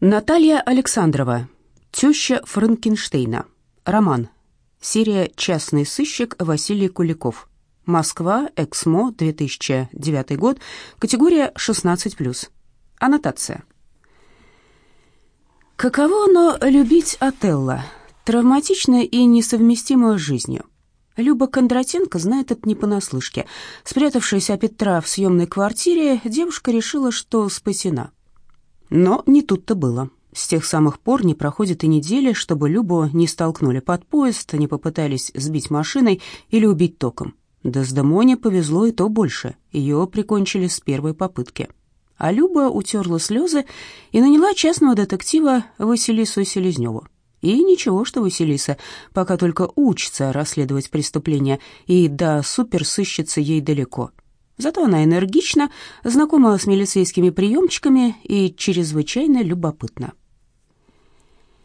Наталья Александрова. Теща Франкенштейна. Роман. Серия «Частный сыщик» Василий Куликов. Москва, Эксмо, 2009 год. Категория 16+. Аннотация. Каково оно любить Отелло? Травматично и несовместимо с жизнью. Люба Кондратенко знает это не понаслышке. Спрятавшись от Петра в съемной квартире, девушка решила, что спасена. Но не тут-то было. С тех самых пор не проходит и недели, чтобы Любу не столкнули под поезд, не попытались сбить машиной или убить током. Дездемоне повезло и то больше. Ее прикончили с первой попытки. А Люба утерла слезы и наняла частного детектива Василису Селезневу. И ничего, что Василиса пока только учится расследовать преступления, и до суперсыщицы ей далеко — Зато она энергична, знакома с милицейскими приемчиками и чрезвычайно любопытна.